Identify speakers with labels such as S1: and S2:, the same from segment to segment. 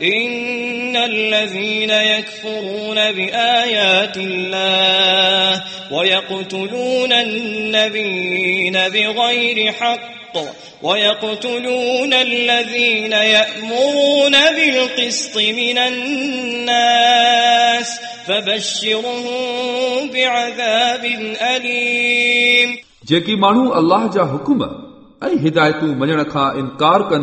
S1: إن الذين يكفرون بآيات الله ويقتلون النبيين بغير حق ويقتلون الذين يأمرون بالقسط من الناس فبشرهم بعذاب أليم
S2: جيڪي ماڻهو الله جا حكم ۽ هدايتون مڃڻ کان انڪار ڪن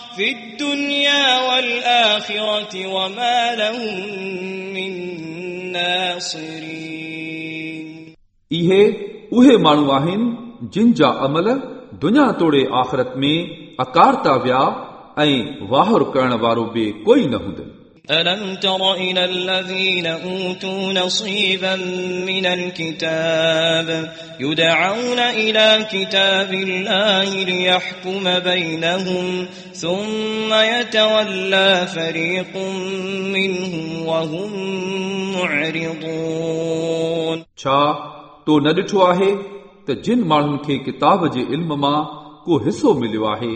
S1: في الدنيا والآخرة وما لهم من ناصرين
S2: इहे उहे माण्हू आहिनि जिन जा अमल दुनिया तोड़े आख़िरत में अकार था विया ऐं वाहुर करण वारो बि कोई न हूंदनि
S1: ألم تر إلى الذين أوتوا نصيبا من الكتاب يدعون إلى كتاب الله ليحكم بينهم ثم يتولى فريق منهم وهم معرضون
S2: छा तो न ॾिठो आहे त जिन माण्हुनि खे किताब जे इल्म मां को हिसो मिलियो आहे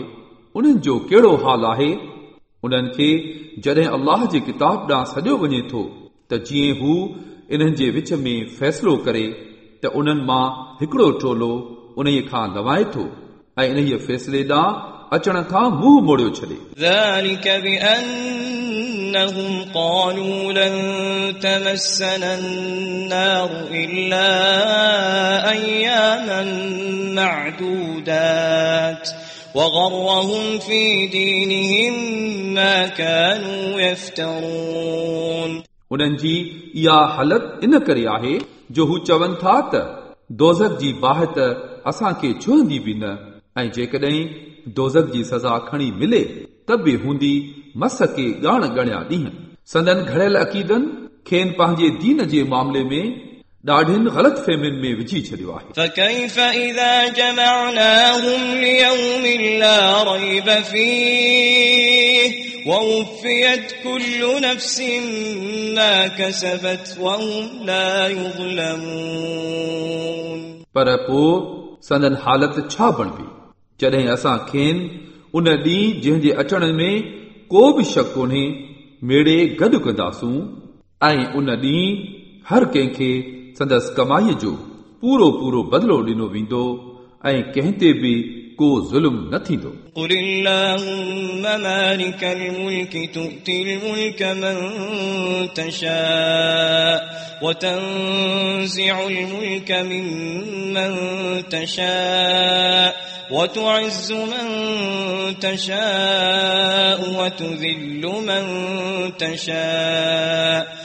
S2: उन्हनि जो कहिड़ो हाल आहे उन्हनि खे जॾहिं अल्लाह जे किताब ॾांहुं सॼो वञे थो त जीअं हू इन्हनि जे विच में फ़ैसिलो करे त उन्हनि मां हिकिड़ो टोलो उन खां लवाए थो ऐं इन फ़ैसिले ॾांहुं अचण खां मुंहुं मोड़ियो छॾे
S1: ذلك بأنهم قالوا لن تمسنا النار إلا أياما معدودات وغرهم في دينهم ما كانوا يفترون
S2: उन्हनि जी इहा हालत इन करे आहे जो हू चवनि था त दोज़क जी बाहि असांखे छुहंदी बि न ऐं जेकॾहिं दोज़क जी सज़ा खणी मिले त बि हूंदी मस खे ॻाण ॻणिया ॾींहं संदन घड़ियल अक़ीदनि खेनि पंहिंजे दीन जे मामले में ॾाढियुनि ग़लति फ़हमियुनि में विझी छॾियो आहे
S1: فكيف إذا جمعناهم ليوم لا ريب فيه ووفيت كل نفس ما كسبت وهم لا يظلمون
S2: पर पोइ संदन हालत छा बणिबी जॾहिं असां खेनि उन ॾींहुं जंहिं जे अचण में को बि शक कोन्हे मेड़े गॾु कंदासूं ऐं उन ॾींहुं हर कंहिंखे संदसि कमाईअ जो पूरो पूरो बदिलो ॾिनो वेंदो ऐं कंहिं ते बि को ज़ुल्म न थींदो
S1: قل اللهم مالك الملك تؤتي الملك من تشاء وتنزع الملك ممن تشاء وتعز من تشاء وتذل من تشاء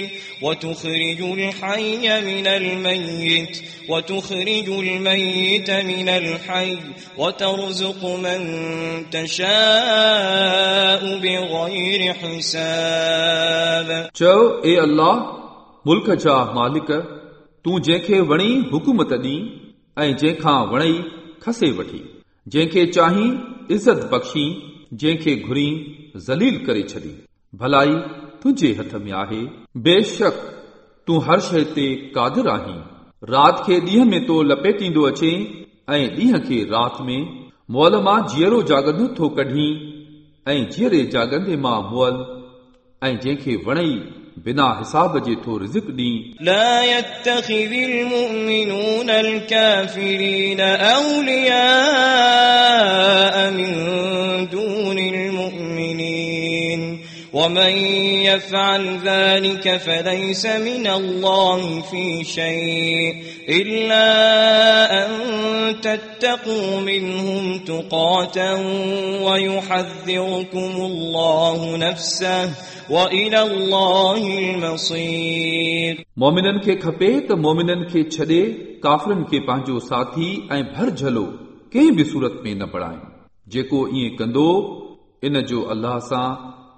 S1: وتخرج الحي من الميت وتخرج الميت من الحي وترزق من تشاء بغير حساب
S2: चओ ए अल्लाह मुल्क जा मालिक तूं जंहिंखे वणी हुकूमत ॾी ऐं जंहिंखां वणई खसे वठी जंहिंखे चाहीं इज़त बख़्शी जंहिंखे घुरी ज़लील करे छॾी भलाई तुंहिंजे हथ में आहे बेशक तूं हर शइ ते कादिर आहीं राति खे ॾींहं में तो लपेटींदो अचे ऐं ॾींहं खे राति में मुअल मां जीअरो जाॻंदो थो कढी ऐं जीअरे जाॻंदे मां मुअल ऐं जंहिंखे वणई बिना हिसाब जे थो रिज़िक ॾी
S1: لا يتخذ المؤمنون الكافرين أولياء ومن ومن يفعل ذلك فليس من الله في شيء إلا أن تتقوا منهم تقاتا ويحذركم الله نفسه وإلى الله المصير
S2: मोमिननि खे खपे त मोमिननि खे छॾे काफ़रनि खे पंहिंजो साथी ऐं भर झलो कंहिं बि सूरत में न बणाइनि जेको ईअं कंदो इन जो अल्लाह सां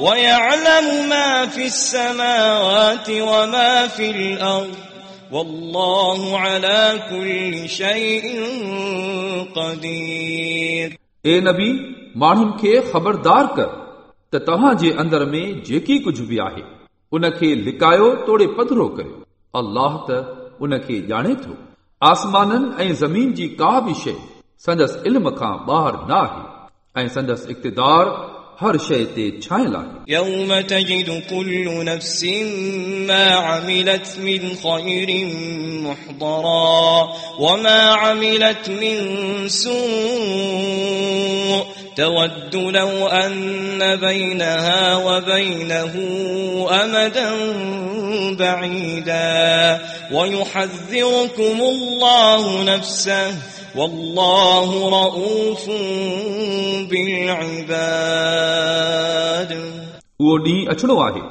S1: ويعلم ما في السماوات وما في الأرض والله على كل شيء قدير
S2: ए नबी माण्हुनि खे ख़बरदार कर त तव्हां जे अंदर में जेकी कुझु बि आहे उन खे लिकायो तोड़े पधरो करियो अल्लाह त उन खे ॼाणे थो आसमाननि ऐं ज़मीन जी का बि शइ संदसि इल्म खां ॿाहिरि न आहे ऐं संदसि इक़्तिदार हर शइ ते छायल आहे
S1: يوم تجد كل نفس ما عملت من خير محضرا وما عملت من سوء تود لو أن بينها وبينه أمدا بعيدا ويحذركم الله نفسه والله رؤوف بالعباد
S2: उहो ॾींहुं अचिणो आहे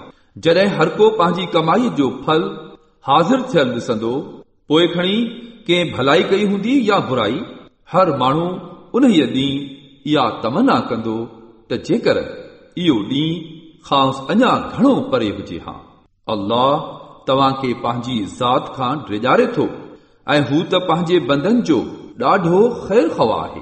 S2: जॾहिं हर को पंहिंजी कमाईअ जो फल हाज़िर थियल ॾिसंदो पोइ खणी कंहिं भलाई कई हूंदी या बुराई हर माण्हू उन ॾींहुं इहा तमना कंदो त जेकर इहो ॾींहुं ख़ासि अञा घणो परे हुजे हा अल्लाह तव्हां खे पंहिंजी ज़ात खां ड्रिजारे थो ऐं हू त पंहिंजे बंदनि जो ڈاڑھو خیر خواہ ہے